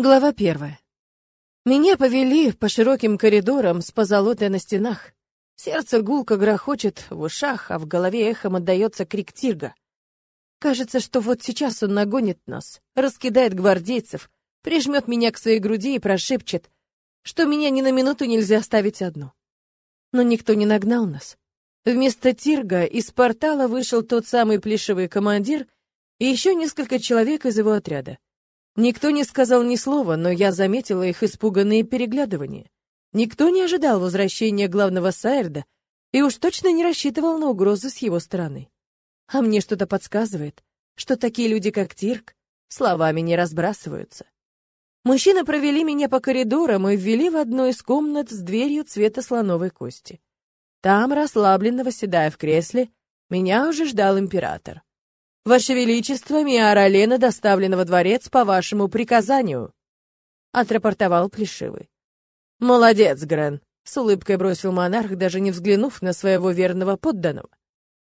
Глава первая. Меня повели по широким коридорам с позолотой на стенах. Сердце гулко грохочет в ушах, а в голове эхом отдаётся крик Тирга. Кажется, что вот сейчас он нагонит нас, раскидает гвардейцев, прижмёт меня к своей груди и прошепчет, что меня ни на минуту нельзя оставить одну. Но никто не нагнал нас. Вместо Тирга из портала вышел тот самый плешивый командир и ещё несколько человек из его отряда. Никто не сказал ни слова, но я заметила их испуганные переглядывания. Никто не ожидал возвращения главного Сайерда и уж точно не рассчитывал на угрозы с его стороны. А мне что-то подсказывает, что такие люди, как Тирк, словами не разбрасываются. Мужчины провели меня по коридорам и ввели в одну из комнат с дверью цвета слоновой кости. Там, расслабленно восседая в кресле, меня уже ждал император. «Ваше Величество, Миара Лена доставлена во дворец по вашему приказанию», — отрапортовал Плешивый. «Молодец, Грен», — с улыбкой бросил монарх, даже не взглянув на своего верного подданного.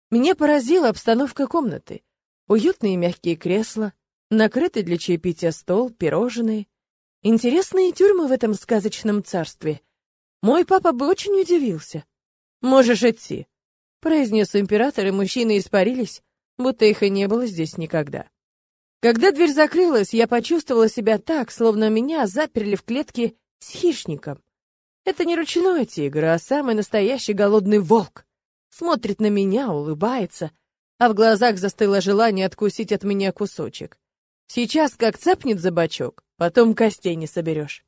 Меня поразила обстановка комнаты. Уютные мягкие кресла, накрытый для чаепития стол, пирожные. Интересные тюрьмы в этом сказочном царстве. Мой папа бы очень удивился. «Можешь идти», — произнес император, и мужчины испарились, будто их и не было здесь никогда. Когда дверь закрылась, я почувствовала себя так, словно меня заперли в клетке с хищником. Это не ручной тигр, а самый настоящий голодный волк. Смотрит на меня, улыбается, а в глазах застыло желание откусить от меня кусочек. Сейчас как цепнет за бочок, потом костей не соберешь.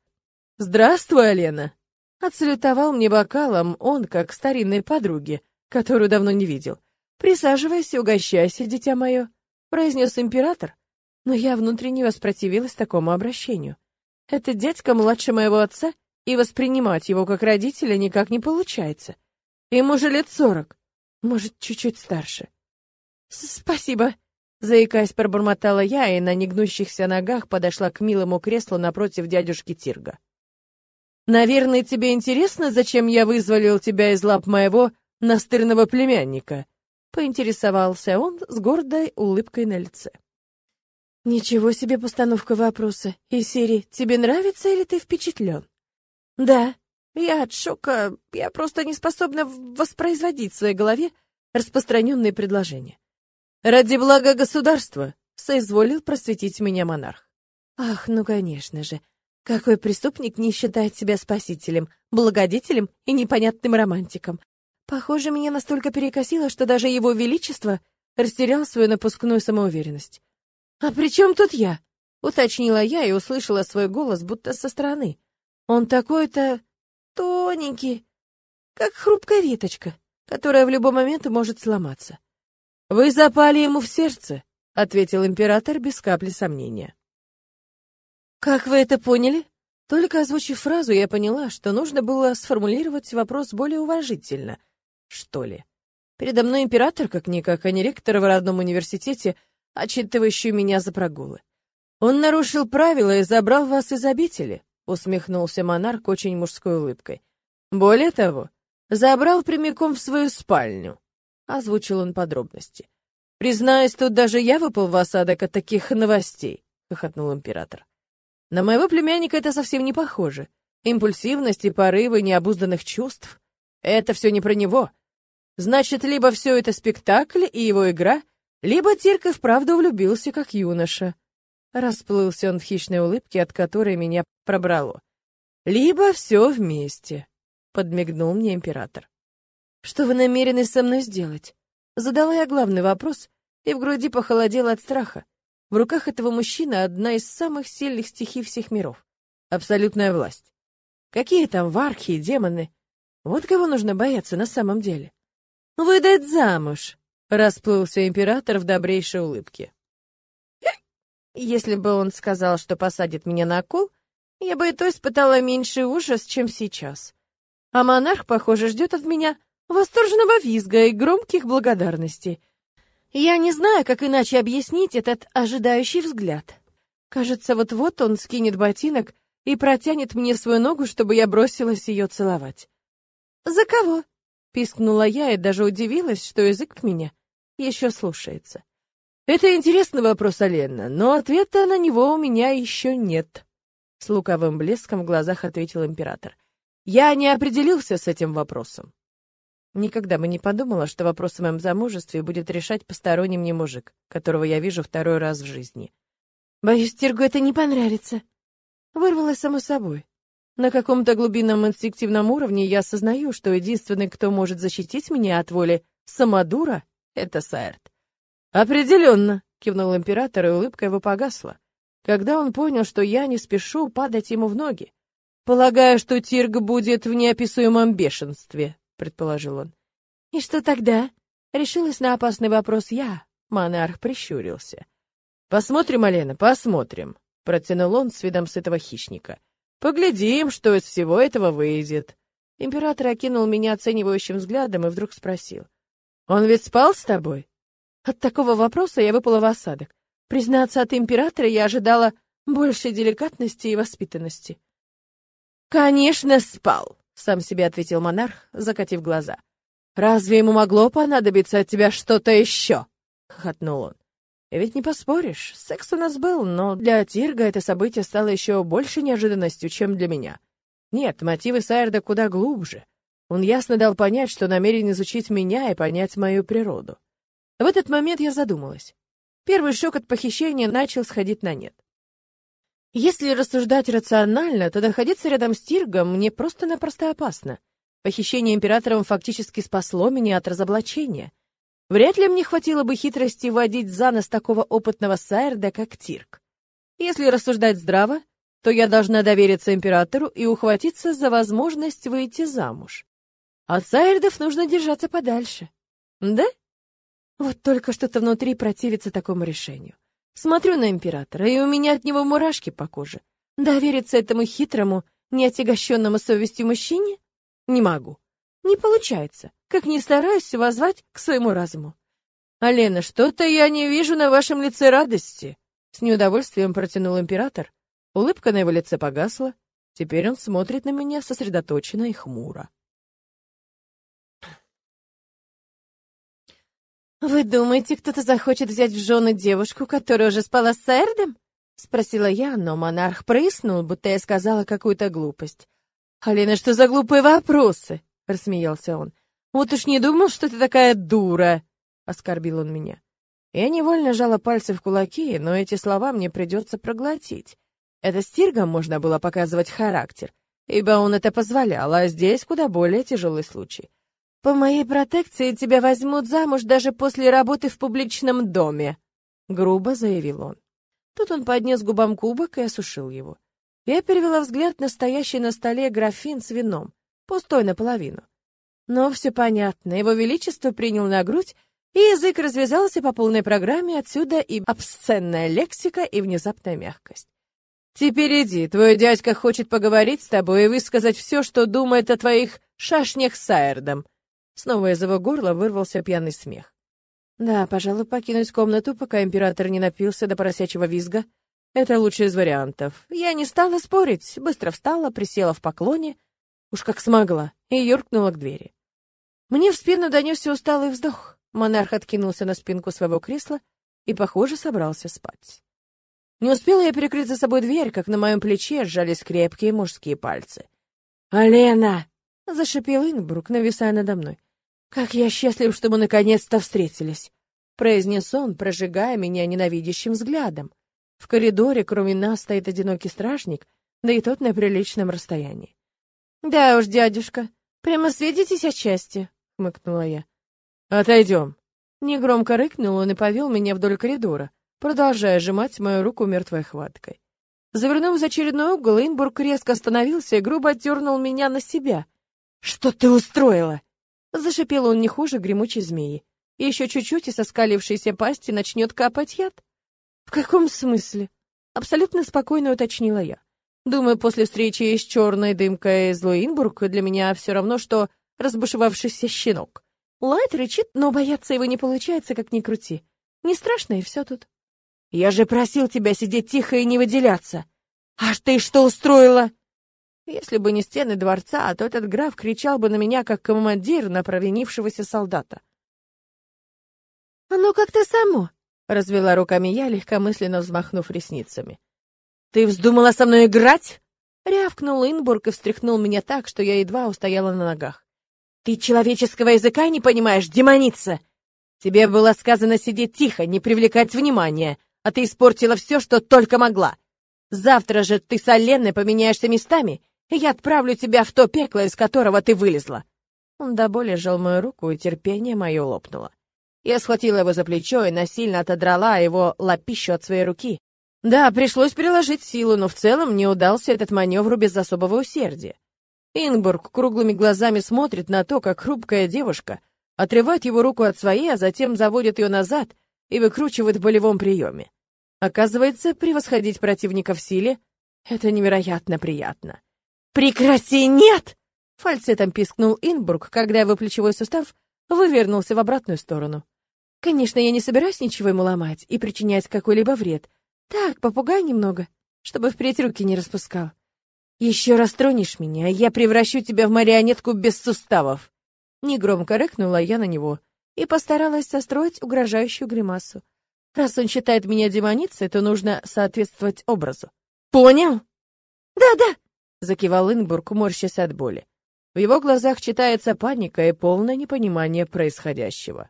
«Здравствуй, Алена!» Отсалютовал мне бокалом он, как старинной подруге, которую давно не видел. «Присаживайся, угощайся, дитя мое», — произнес император. Но я внутренне воспротивилась такому обращению. Это дядька младше моего отца, и воспринимать его как родителя никак не получается. Ему же лет сорок, может, чуть-чуть старше. «Спасибо», — заикаясь, пробормотала я, и на негнущихся ногах подошла к милому креслу напротив дядюшки Тирга. «Наверное, тебе интересно, зачем я вызволил тебя из лап моего настырного племянника?» Поинтересовался он с гордой улыбкой на лице. Ничего себе постановка вопроса. И Сири, тебе нравится или ты впечатлен? Да, я от шока, я просто не способна воспроизводить в своей голове распространенные предложения. Ради блага государства, соизволил просветить меня монарх. Ах, ну конечно же. Какой преступник не считает себя спасителем, благодетелем и непонятным романтиком? Похоже, меня настолько перекосило, что даже его величество растерял свою напускную самоуверенность. «А при чем тут я?» — уточнила я и услышала свой голос, будто со стороны. «Он такой-то тоненький, как хрупкая веточка, которая в любой момент может сломаться». «Вы запали ему в сердце», — ответил император без капли сомнения. «Как вы это поняли?» Только озвучив фразу, я поняла, что нужно было сформулировать вопрос более уважительно — что ли. Передо мной император, как-никак, а не ректор в родном университете, отчитывающий меня за прогулы. Он нарушил правила и забрал вас из обители, усмехнулся монарх очень мужской улыбкой. Более того, забрал прямиком в свою спальню, озвучил он подробности. Признаюсь, тут даже я выпал в осадок от таких новостей, хохотнул император. На моего племянника это совсем не похоже. Импульсивность и порывы необузданных чувств — это все не про него. Значит, либо все это спектакль и его игра, либо Тирк и вправду влюбился, как юноша. Расплылся он в хищной улыбке, от которой меня пробрало. Либо все вместе, подмигнул мне император. Что вы намерены со мной сделать? Задала я главный вопрос, и в груди похолодело от страха. В руках этого мужчины одна из самых сильных стихий всех миров. Абсолютная власть. Какие там вархи и демоны? Вот кого нужно бояться на самом деле. «Выдать замуж!» — расплылся император в добрейшей улыбке. Если бы он сказал, что посадит меня на кол, я бы и то испытала меньший ужас, чем сейчас. А монарх, похоже, ждет от меня восторженного визга и громких благодарностей. Я не знаю, как иначе объяснить этот ожидающий взгляд. Кажется, вот-вот он скинет ботинок и протянет мне свою ногу, чтобы я бросилась ее целовать. «За кого?» Пискнула я и даже удивилась, что язык меня еще слушается. Это интересный вопрос, Алена, но ответа на него у меня еще нет. С лукавым блеском в глазах ответил император. Я не определился с этим вопросом. Никогда бы не подумала, что вопрос о моем замужестве будет решать посторонний мне мужик, которого я вижу второй раз в жизни. Боюсь, Тиргу это не понравится. Вырвалось само собой. На каком-то глубинном инстинктивном уровне я осознаю, что единственный, кто может защитить меня от воли самодура, — это Сайрт. «Определенно», — кивнул император, и улыбка его погасла, когда он понял, что я не спешу падать ему в ноги. «Полагаю, что Тирг будет в неописуемом бешенстве», — предположил он. «И что тогда?» — решилась на опасный вопрос я. Монарх прищурился. «Посмотрим, Алена, посмотрим», — протянул он с видом сытого хищника. Поглядим, что из всего этого выйдет. Император окинул меня оценивающим взглядом и вдруг спросил. «Он ведь спал с тобой?» От такого вопроса я выпала в осадок. Признаться, от императора я ожидала большей деликатности и воспитанности. «Конечно, спал», — сам себе ответил монарх, закатив глаза. «Разве ему могло понадобиться от тебя что-то еще?» — хохотнул он. Ведь не поспоришь, секс у нас был, но для Тирга это событие стало еще больше неожиданностью, чем для меня. Нет, мотивы Сайерда куда глубже. Он ясно дал понять, что намерен изучить меня и понять мою природу. В этот момент я задумалась. Первый шок от похищения начал сходить на нет. Если рассуждать рационально, то находиться рядом с Тиргом мне просто-напросто опасно. Похищение императором фактически спасло меня от разоблачения. Вряд ли мне хватило бы хитрости водить за нос такого опытного Сайрда, как Тирк. Если рассуждать здраво, то я должна довериться императору и ухватиться за возможность выйти замуж. От Сайрдов нужно держаться подальше. Да? Вот только что-то внутри противится такому решению. Смотрю на императора, и у меня от него мурашки по коже. Довериться этому хитрому, неотягощенному совестью мужчине? Не могу. Не получается, как ни стараюсь воззвать к своему разуму. «Алена, что-то я не вижу на вашем лице радости!» С неудовольствием протянул император. Улыбка на его лице погасла. Теперь он смотрит на меня сосредоточенно и хмуро. «Вы думаете, кто-то захочет взять в жены девушку, которая уже спала с Эрдом?» — спросила я, но монарх прыснул, будто я сказала какую-то глупость. «Алина, что за глупые вопросы?» — рассмеялся он. «Вот уж не думал, что ты такая дура!» — оскорбил он меня. Я невольно жала пальцы в кулаки, но эти слова мне придется проглотить. Это стиргом можно было показывать характер, ибо он это позволял, а здесь куда более тяжелый случай. «По моей протекции тебя возьмут замуж даже после работы в публичном доме», — грубо заявил он. Тут он поднес губам кубок и осушил его. Я перевела взгляд на стоящий на столе графин с вином пустой наполовину. Но все понятно, его величество принял на грудь, и язык развязался по полной программе, отсюда и обсценная лексика, и внезапная мягкость. «Теперь иди, твой дядька хочет поговорить с тобой и высказать все, что думает о твоих шашнях с Айрдом». Снова из его горла вырвался пьяный смех. «Да, пожалуй, покинуть комнату, пока император не напился до поросячьего визга. Это лучший из вариантов. Я не стала спорить, быстро встала, присела в поклоне — Уж как смогла, и юркнула к двери. Мне в спину донесся усталый вздох. Монарх откинулся на спинку своего кресла и, похоже, собрался спать. Не успела я перекрыть за собой дверь, как на моем плече сжались крепкие мужские пальцы. «Алена!» — зашипел Инбрук, нависая надо мной. «Как я счастлив, что мы наконец-то встретились!» — произнес он, прожигая меня ненавидящим взглядом. В коридоре, кроме нас, стоит одинокий стражник, да и тот на приличном расстоянии. «Да уж, дядюшка, прямо светитесь от счастья», — хмыкнула я. «Отойдем». Негромко рыкнул он и повел меня вдоль коридора, продолжая сжимать мою руку мертвой хваткой. Завернув за очередной угол, Инбург резко остановился и грубо отдернул меня на себя. «Что ты устроила?» Зашипел он не хуже гремучей змеи. Еще чуть-чуть, и со скалившейся пасти начнет капать яд. «В каком смысле?» Абсолютно спокойно уточнила я. Думаю, после встречи с черной дымкой Злоинбург для меня все равно, что разбушевавшийся щенок. Лайт рычит, но бояться его не получается, как ни крути. Не страшно, и все тут. Я же просил тебя сидеть тихо и не выделяться. Аж ты что устроила? Если бы не стены дворца, то этот граф кричал бы на меня, как командир на провинившегося солдата. «Оно как-то само», — развела руками я, легкомысленно взмахнув ресницами. Ты вздумала со мной играть? Рявкнул Инбург и встряхнул меня так, что я едва устояла на ногах. Ты человеческого языка не понимаешь, демоница! Тебе было сказано сидеть тихо, не привлекать внимания, а ты испортила все, что только могла. Завтра же ты с Оленой поменяешься местами, и я отправлю тебя в то пекло, из которого ты вылезла. Он до боли сжал мою руку, и терпение мое лопнуло. Я схватила его за плечо и насильно отодрала его лапищу от своей руки. Да, пришлось приложить силу, но в целом не удался этот маневр без особого усердия. Ингбург круглыми глазами смотрит на то, как хрупкая девушка отрывает его руку от своей, а затем заводит ее назад и выкручивает в болевом приеме. Оказывается, превосходить противника в силе — это невероятно приятно. «Прекрати, нет!» — фальцетом пискнул Инбург, когда его плечевой сустав вывернулся в обратную сторону. «Конечно, я не собираюсь ничего ему ломать и причинять какой-либо вред. Так, попугай немного, чтобы впредь руки не распускал. Еще раз тронешь меня, я превращу тебя в марионетку без суставов!» Негромко рыкнула я на него и постаралась состроить угрожающую гримасу. Раз он считает меня демоницей, то нужно соответствовать образу. «Понял?» «Да-да!» — закивал Инбург, морщась от боли. В его глазах читается паника и полное непонимание происходящего.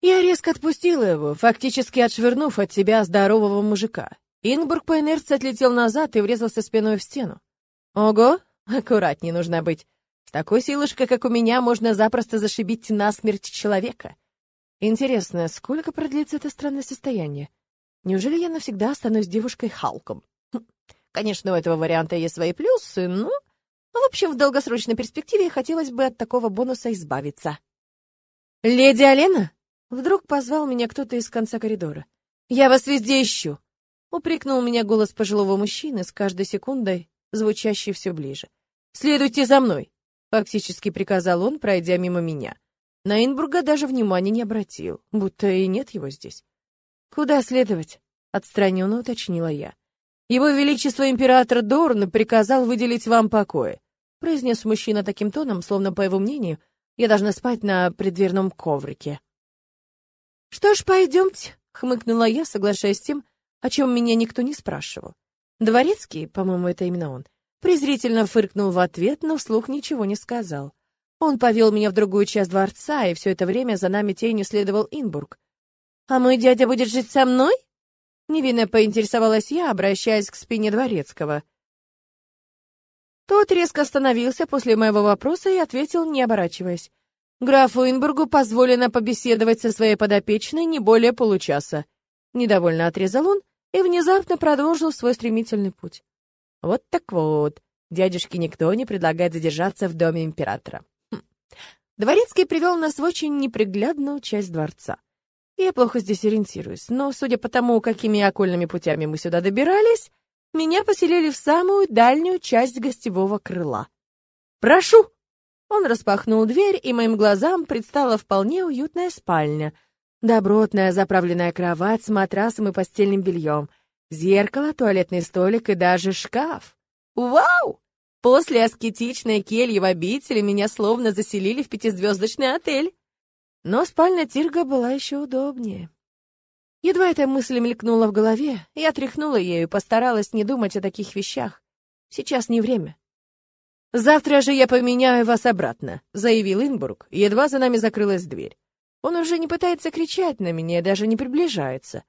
Я резко отпустила его, фактически отшвырнув от себя здорового мужика. Инбург по инерции отлетел назад и врезался спиной в стену. Ого, аккуратнее нужно быть. С такой силушкой, как у меня, можно запросто зашибить насмерть человека. Интересно, сколько продлится это странное состояние? Неужели я навсегда останусь девушкой-халком? Хм, конечно, у этого варианта есть свои плюсы, но в общем, в долгосрочной перспективе хотелось бы от такого бонуса избавиться. «Леди Алена?» Вдруг позвал меня кто-то из конца коридора. «Я вас везде ищу!» Упрекнул меня голос пожилого мужчины с каждой секундой, звучащий все ближе. «Следуйте за мной!» Фактически приказал он, пройдя мимо меня. На Инбурга даже внимания не обратил, будто и нет его здесь. «Куда следовать?» — отстраненно уточнила я. «Его Величество Император Дорн приказал выделить вам покои произнес мужчина таким тоном, словно, по его мнению, я должна спать на предверном коврике. «Что ж, пойдемте», — хмыкнула я, соглашаясь с тем, о чем меня никто не спрашивал. Дворецкий, по-моему, это именно он, презрительно фыркнул в ответ, но вслух ничего не сказал. Он повел меня в другую часть дворца, и все это время за нами тенью следовал Инбург. «А мой дядя будет жить со мной?» Невинно поинтересовалась я, обращаясь к спине дворецкого — тот резко остановился после моего вопроса и ответил, не оборачиваясь. Графу Инбургу позволено побеседовать со своей подопечной не более получаса. Недовольно отрезал он и внезапно продолжил свой стремительный путь. Вот так вот, дядюшке никто не предлагает задержаться в доме императора. Хм. Дворецкий привел нас в очень неприглядную часть дворца. Я плохо здесь ориентируюсь, но, судя по тому, какими окольными путями мы сюда добирались, меня поселили в самую дальнюю часть гостевого крыла. «Прошу!» Он распахнул дверь, и моим глазам предстала вполне уютная спальня. Добротная заправленная кровать с матрасом и постельным бельем, зеркало, туалетный столик и даже шкаф. Вау! После аскетичной кельи в обители меня словно заселили в пятизвездочный отель. Но спальня Тирга была еще удобнее. Едва эта мысль мелькнула в голове, я тряхнула ею и постаралась не думать о таких вещах. Сейчас не время. «Завтра же я поменяю вас обратно», — заявил Инбург, едва за нами закрылась дверь. Он уже не пытается кричать на меня, даже не приближается.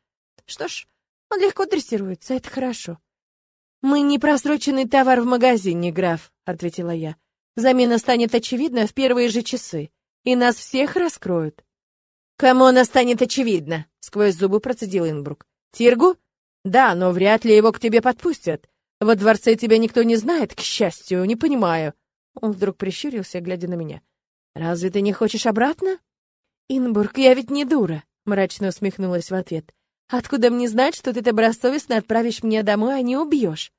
Что ж, он легко дрессируется, это хорошо. «Мы не просроченный товар в магазине, граф», — ответила я. «Замена станет очевидна в первые же часы, и нас всех раскроют». «Кому она станет очевидно?» — сквозь зубы процедил Инбрук. «Тиргу? Да, но вряд ли его к тебе подпустят. Во дворце тебя никто не знает, к счастью, не понимаю». Он вдруг прищурился, глядя на меня. «Разве ты не хочешь обратно?» «Инбург, я ведь не дура», — мрачно усмехнулась в ответ. «Откуда мне знать, что ты добросовестно отправишь меня домой, а не убьешь?»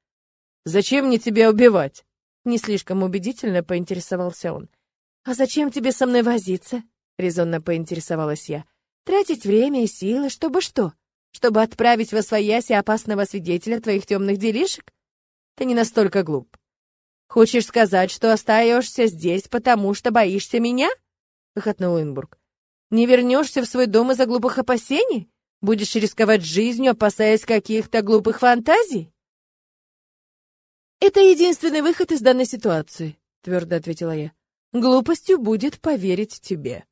«Зачем мне тебя убивать?» Не слишком убедительно поинтересовался он. «А зачем тебе со мной возиться?» резонно поинтересовалась я. Тратить время и силы, чтобы что? Чтобы отправить во свояси опасного свидетеля твоих темных делишек? Ты не настолько глуп. Хочешь сказать, что остаешься здесь, потому что боишься меня? хохотнул Инбург. Не вернешься в свой дом из-за глупых опасений? Будешь рисковать жизнью, опасаясь каких-то глупых фантазий? Это единственный выход из данной ситуации, твердо ответила я. Глупостью будет поверить тебе.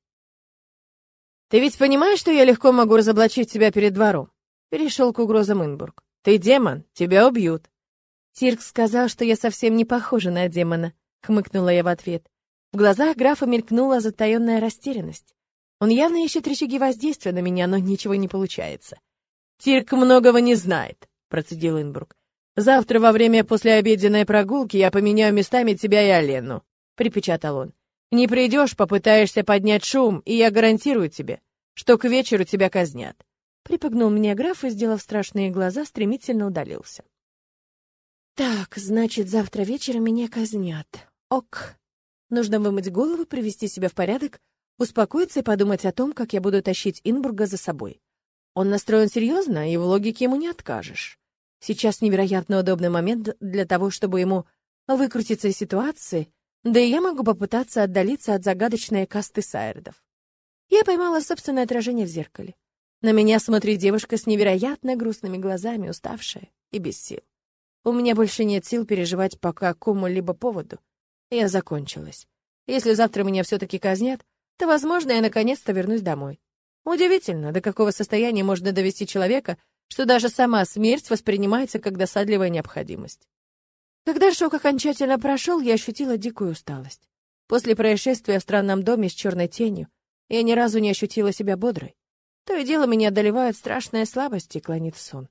Ты ведь понимаешь, что я легко могу разоблачить тебя перед двором? Перешел к угрозам Инбург. Ты демон, тебя убьют. Тирк сказал, что я совсем не похожа на демона, хмыкнула я в ответ. В глазах графа мелькнула затаённая растерянность. Он явно ищет рычаги воздействия на меня, но ничего не получается. Тирк многого не знает, процедил Инбург. Завтра во время послеобеденной прогулки я поменяю местами тебя и Алену, припечатал он. Не придешь, попытаешься поднять шум, и я гарантирую тебе, что к вечеру тебя казнят. Припугнул меня граф и, сделав страшные глаза, стремительно удалился. Так, значит, завтра вечером меня казнят. Ок. Нужно вымыть голову, привести себя в порядок, успокоиться и подумать о том, как я буду тащить Инбурга за собой. Он настроен серьезно, и в логике ему не откажешь. Сейчас невероятно удобный момент для того, чтобы ему выкрутиться из ситуации, да и я могу попытаться отдалиться от загадочной касты сайрдов. Я поймала собственное отражение в зеркале. На меня смотрит девушка с невероятно грустными глазами, уставшая и без сил. У меня больше нет сил переживать по какому-либо поводу. Я закончилась. Если завтра меня все-таки казнят, то, возможно, я наконец-то вернусь домой. Удивительно, до какого состояния можно довести человека, что даже сама смерть воспринимается как досадливая необходимость. Когда шок окончательно прошел, я ощутила дикую усталость. После происшествия в странном доме с черной тенью я ни разу не ощутила себя бодрой. То и дело меня одолевает страшная слабость и клонит в сон.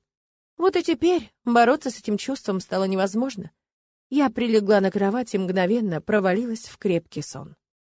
Вот и теперь бороться с этим чувством стало невозможно. Я прилегла на кровать и мгновенно провалилась в крепкий сон.